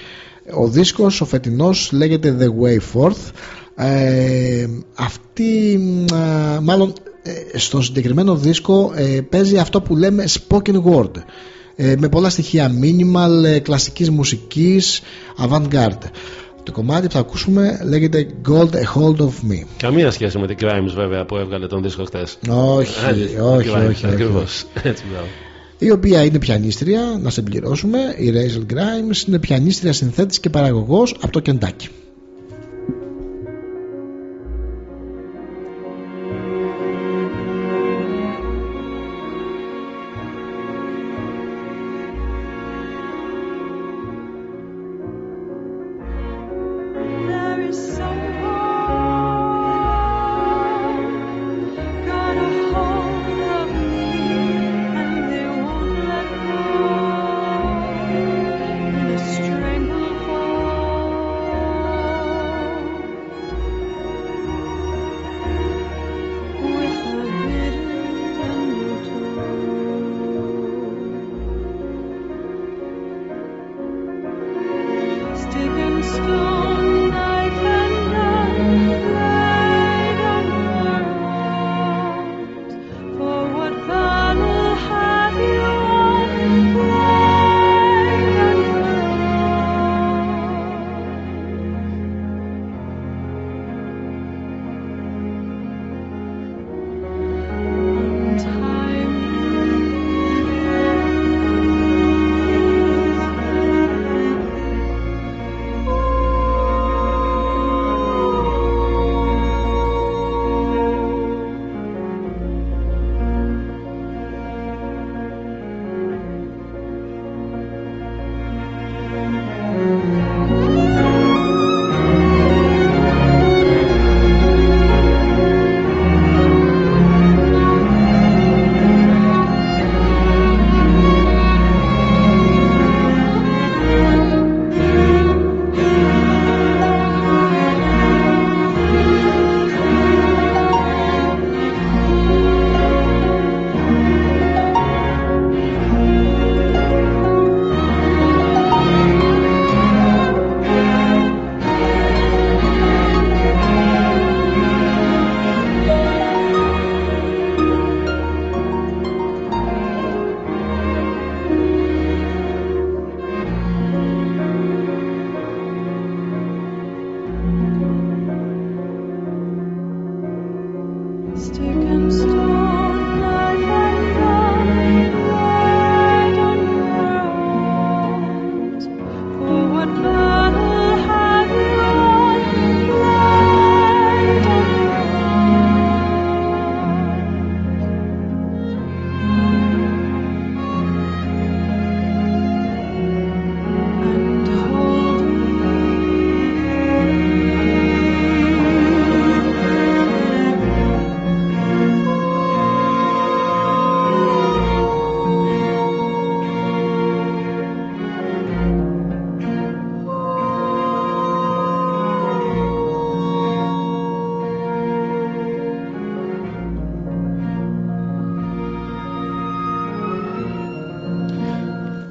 Ο δίσκος ο φετινός λέγεται The Way Forth ε, αυτή μάλλον ε, στο συγκεκριμένο δίσκο ε, παίζει αυτό που λέμε spoken word ε, με πολλά στοιχεία minimal, ε, κλασικής μουσικής avant-garde το κομμάτι που θα ακούσουμε λέγεται Gold A Hold of Me. Καμία σχέση με την Grimes βέβαια που έβγαλε τον δίσκο χθες. Όχι, όχι, όχι, Ακριβώς. Η οποία είναι πιανίστρια, να σε πληρώσουμε. Η Rachel Grimes είναι πιανίστρια συνθέτης και παραγωγός από το Κεντάκι.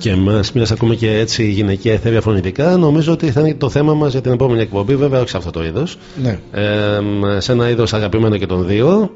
Και εμάς, μια ακούμε και έτσι γυναικεία εθέρια φωνητικά, νομίζω ότι θα είναι το θέμα μας για την επόμενη εκπομπή. Βέβαια, όχι σε αυτό το είδος. Ναι. Ε, σε ένα είδος αγαπημένο και των δύο.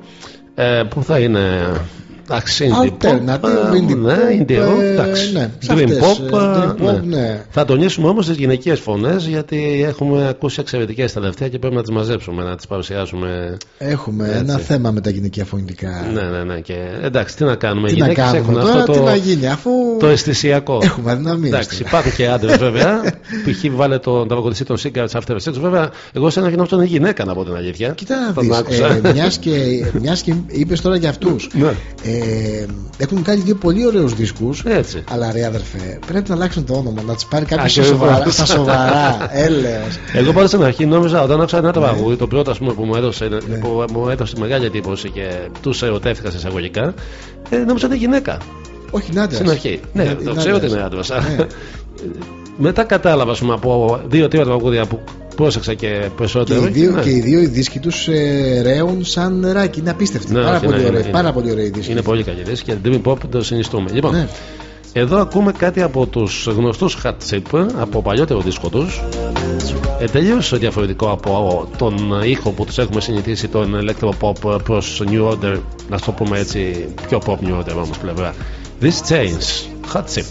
Ε, που θα είναι Εντάξει, Alternative, indie ναι, indie rock, εντάξει. Ναι, dream pop, dream pop, ναι. Θα τονίσουμε όμως τις γυναικείε φωνές γιατί έχουμε ακούσει εξαιρετικές τελευταία και πρέπει να τις μαζέψουμε, να τις παρουσιάσουμε. Έχουμε έτσι. ένα θέμα με τα γυναικεία φωνητικά. Ναι, ναι, ναι. Και, εντάξει, τι να κάνουμε. Τι Οι να κάνουμε έχουν τώρα, αυτό τι το, να γίνει, αφού το αισθησιακό. έχουμε αδυναμίες. Εντάξει, υπάρχουν και άντρες βέβαια. Π.χ. βάλε τον τραγουδιστή των Cigarettes After Sex. Βέβαια, εγώ σε ένα κοινό αυτό είναι γυναίκα να πω την αλήθεια. Κοίτα να δεις, ε, μιας και, μιας και είπες τώρα για αυτούς Ναι. Ε, έχουν κάνει δύο πολύ ωραίους δίσκους Έτσι. αλλά ρε αδερφέ πρέπει να αλλάξουν το όνομα να τους πάρει κάποιος στα Ακριβώς. σοβαρά, στα σοβαρά έλεος Εγώ πάντως στην αρχή νόμιζα όταν άκουσα ένα τραγούδι, το πρώτο ας πούμε, που μου έδωσε, Ναι. που μου έδωσε μεγάλη εντύπωση και τους ερωτεύτηκα σε εισαγωγικά, ε, νόμιζα ότι είναι γυναίκα. όχι είναι άντρας. Στην αρχή. Ναι, Είναι- το είναι ξέρω ότι άντρας. είναι άντρα. Ναι. Μετά κατάλαβα, ας πούμε, από δύο-τρία τραγούδια που πρόσεξα και Και περισσότερο. οι, δύο, ναι. και οι δύο οι δίσκοι τους ε, ρέουν σαν νεράκι. Είναι απίστευτοι. Ναι, πάρα, όχι, πολύ ναι, ωραίοι, είναι- πάρα πολύ ωραίοι δίσκοι. Είναι πολύ καλή δίσκη και Dream Pop το συνιστούμε. Λοιπόν, Ναι. εδώ ακούμε κάτι από τους γνωστούς Hot Chip από παλιότερο δίσκο τους. Ε, τελείως διαφορετικό από τον ήχο που τους έχουμε συνηθίσει τον Electro Pop προς New Order να το πούμε έτσι πιο pop New Order όμως πλευρά This Change Hot Chip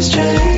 strange.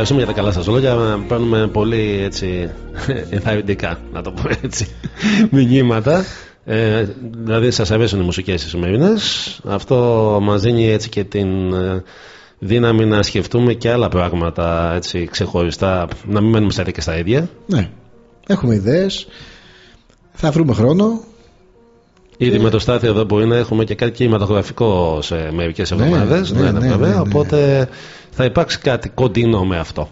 Ευχαριστούμε για τα καλά σας λόγια. Παίρνουμε πολύ έτσι ενθαρρυντικά, να το πω έτσι, μηνύματα. Ε, δηλαδή σας αρέσουν οι μουσικές οι σημερινές. Αυτό μας δίνει έτσι και την ε, δύναμη να σκεφτούμε και άλλα πράγματα έτσι, ξεχωριστά, να μην μένουμε στα και στα ίδια. Ναι. Έχουμε ιδέες. Θα βρούμε χρόνο. Ήδη ε. με το στάθιο εδώ μπορεί να έχουμε και κάτι κινηματογραφικό σε μερικές εβδομάδες. Ναι, ναι, ναι, ναι, βέβαια. Οπότε θα υπάρξει κάτι κοντινό με αυτό.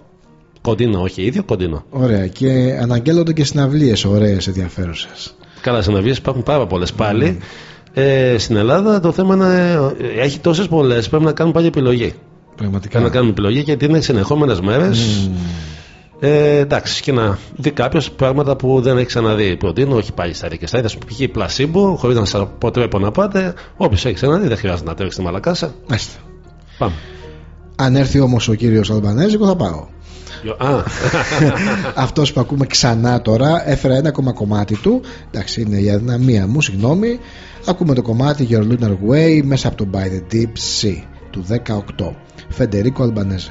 Κοντινό, όχι ίδιο, κοντινό. Ωραία. Και αναγγέλλονται και συναυλίες ωραίες, ενδιαφέρουσες. Καλά, συναυλίες υπάρχουν πάρα πολλές πάλι. Ε, στην Ελλάδα το θέμα είναι έχει τόσες πολλές, πρέπει να κάνουμε πάλι επιλογή. Πραγματικά. Να κάνουμε επιλογή γιατί είναι συνεχόμενες μέρες. Mm. Ε, εντάξει, και να δει κάποιος πράγματα που δεν έχει ξαναδεί. Προτείνω, όχι πάλι στα και στα ίδια. Π.χ. πλασίμπο, χωρίς να σας αποτρέπω να πάτε. Όποιος έχει ξαναδεί, δεν χρειάζεται να τρέξει τη μαλακάσα. Μάλιστα. Πάμε. Αν έρθει όμως ο κύριος Αλμπανέζικο, θα πάω. Αυτός που ακούμε ξανά τώρα έφερα ένα ακόμα κομμάτι του. Εντάξει, είναι για μία μου, συγγνώμη. Ακούμε το κομμάτι Your Lunar Way μέσα από το By the Deep Sea του 18. Φεντερίκο Αλμπανέζε.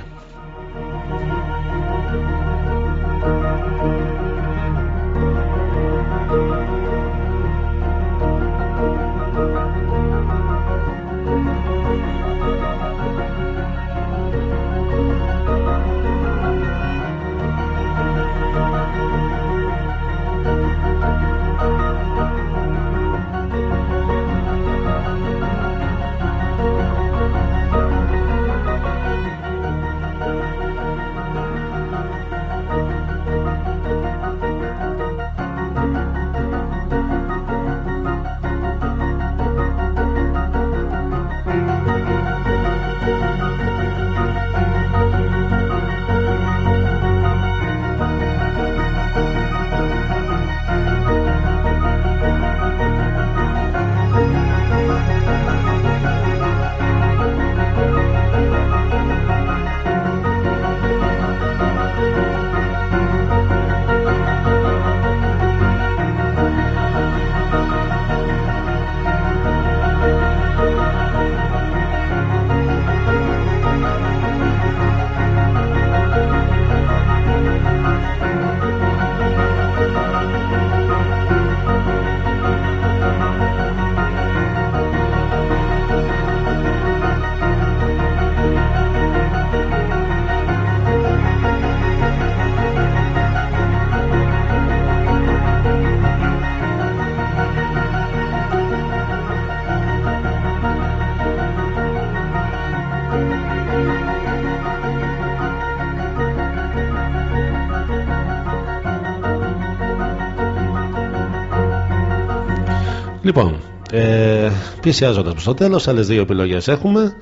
Πλησιάζοντας προς το τέλος, άλλες δύο επιλογές έχουμε.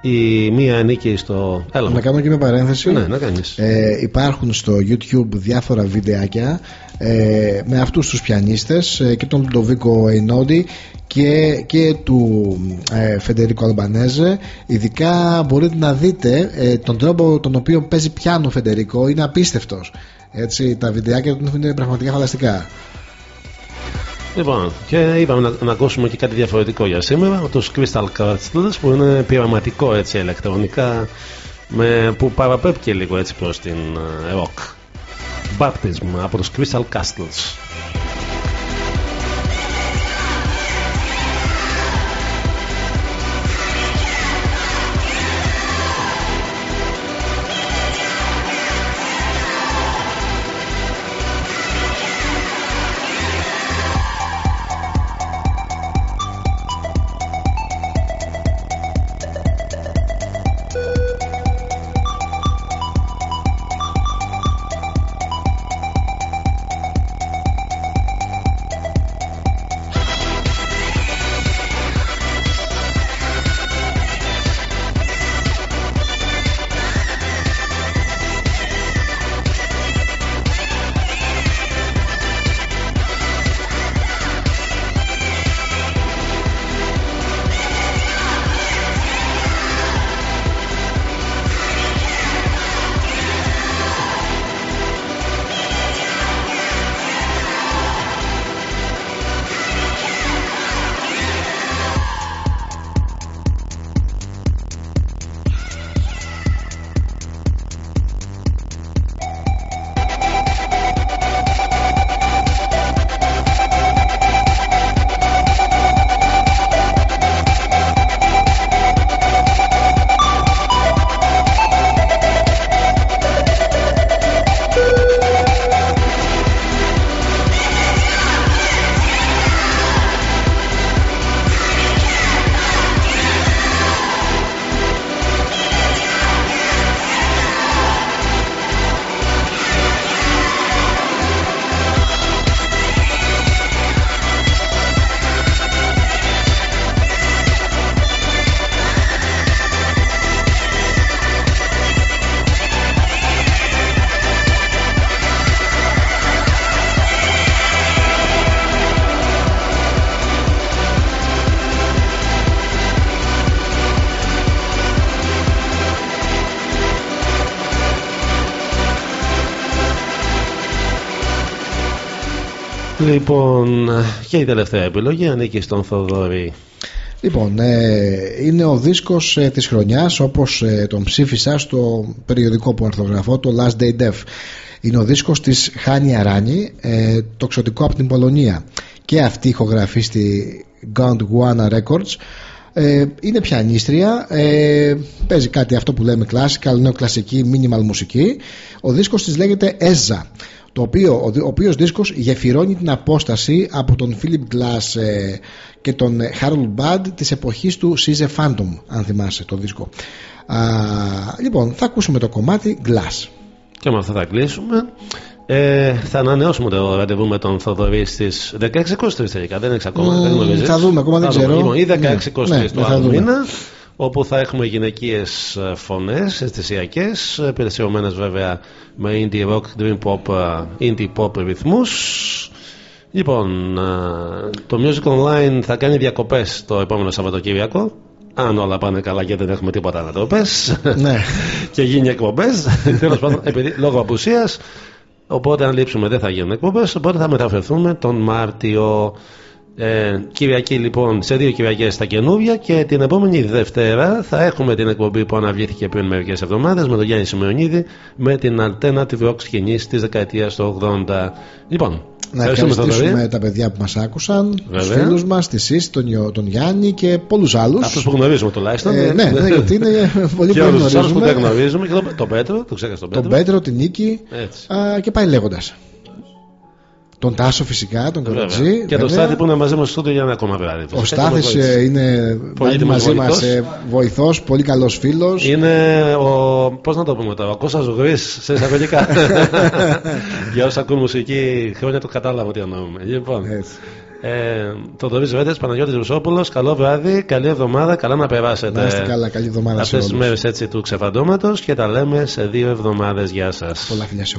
Η μία ανήκει στο. Έλα, να κάνω και μια παρένθεση. Ναι, να κάνεις. Ε, υπάρχουν στο YouTube διάφορα βιντεάκια ε, με αυτούς τους πιανίστες ε, και τον Λουντοβίκο Εινόντι και, και του ε, Φεντερίκο Αλμπανέζε ειδικά μπορείτε να δείτε ε, τον τρόπο τον οποίο παίζει πιάνο ο Φεντερίκο είναι απίστευτος έτσι, τα βιντεάκια του είναι πραγματικά φανταστικά Λοιπόν, και είπαμε να, να ακούσουμε και κάτι διαφορετικό για σήμερα, τους Crystal Crystals που είναι πειραματικό έτσι ηλεκτρονικά με, που παραπέμπει λίγο έτσι προς την uh, rock. Baptism από τους Crystal Castles. Λοιπόν, και η τελευταία επιλογή ανήκει στον Θοδωρή. Λοιπόν, ε, είναι ο δίσκος ε, της χρονιάς όπως ε, τον ψήφισα στο περιοδικό που αρθογραφώ, το Last Day Death. Είναι ο δίσκος της Χάνι Αράνη, ε, το ξωτικό από την Πολωνία. Και αυτή ηχογραφεί στη Gondwana Records. Ε, είναι πιανίστρια, ε, παίζει κάτι αυτό που λέμε classical, νεοκλασική, minimal μουσική. Ο δίσκος της λέγεται Ezza το οποίο, ο οποίος δίσκος γεφυρώνει την απόσταση από τον Philip Glass ε, και τον Harold Budd της εποχής του Caesar Phantom αν θυμάσαι το δίσκο Α, λοιπόν θα ακούσουμε το κομμάτι Glass και με αυτό θα κλείσουμε ε, θα ανανεώσουμε το ραντεβού με τον Θοδωρή στις 16-23 τελικά. Δεν είναι ακόμα. Mm, δεν θα δούμε, ακόμα δεν ξέρω. Λοιπόν, ή 16-23 ναι, του ναι, άλλου μήνα όπου θα έχουμε γυναικείες ε, φωνές αισθησιακές περισσευμένες βέβαια με indie rock, dream pop, ε, indie pop ρυθμούς. Λοιπόν ε, το Music Online θα κάνει διακοπές το επόμενο Σαββατοκύριακο αν όλα πάνε καλά και δεν έχουμε τίποτα να το πες. Ναι. και γίνει εκπομπές. Τέλος πάντων επειδή, λόγω απουσίας. Οπότε αν λείψουμε δεν θα γίνουν εκπομπές. Οπότε θα μεταφερθούμε τον Μάρτιο ε, Κυριακή λοιπόν, σε δύο Κυριακές στα καινούργια και την επόμενη Δευτέρα θα έχουμε την εκπομπή που αναβλήθηκε πριν μερικές εβδομάδες με τον Γιάννη Σιμεωνίδη με την alternative rock σκηνή της δεκαετίας του 80. Λοιπόν, να ευχαριστήσουμε τα παιδιά που μας άκουσαν, τους φίλους μας, τη ΣΥΣ, τον, τον Γιάννη και πολλούς άλλους. Αυτούς που γνωρίζουμε τουλάχιστον. Ε, ναι, ναι, γιατί είναι πολύ πολύ γνωρίζουμε. που δεν γνωρίζουμε. Και τον Πέτρο, το ξέχασα τον Πέτρο. Τον Πέτρο, την Νίκη. Α, και πάει λέγοντας. Τον Τάσο φυσικά, τον Καρατζή. Και τον Στάθη που είναι μαζί μας στο για ένα ακόμα βράδυ. Ο Στάθης ε, είναι πολύ μαζί μας ε, βοηθός, πολύ καλός φίλος. Είναι ο. Πώς να το πούμε τώρα, ο Κώστας Ζωγρή σε εισαγωγικά. για όσοι ακούν μουσική χρόνια το κατάλαβα τι εννοούμε. Λοιπόν. Ε, το Δωρή Βέντε, Παναγιώτης Ρουσόπουλος, καλό βράδυ, καλή εβδομάδα, καλά να περάσετε. Να είστε καλά, καλή εβδομάδα Αυτές τις μέρες έτσι του ξεφαντώματος και τα λέμε σε δύο εβδομάδες. Γεια σας. Πολλά φιλιά σε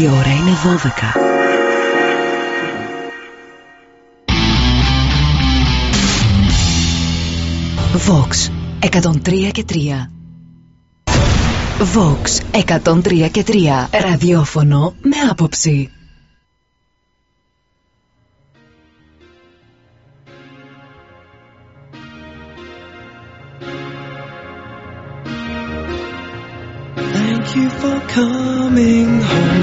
Η ώρα είναι 12. Vox 103 και 3 Vox 103 και 3 Ραδιόφωνο με άποψη coming home.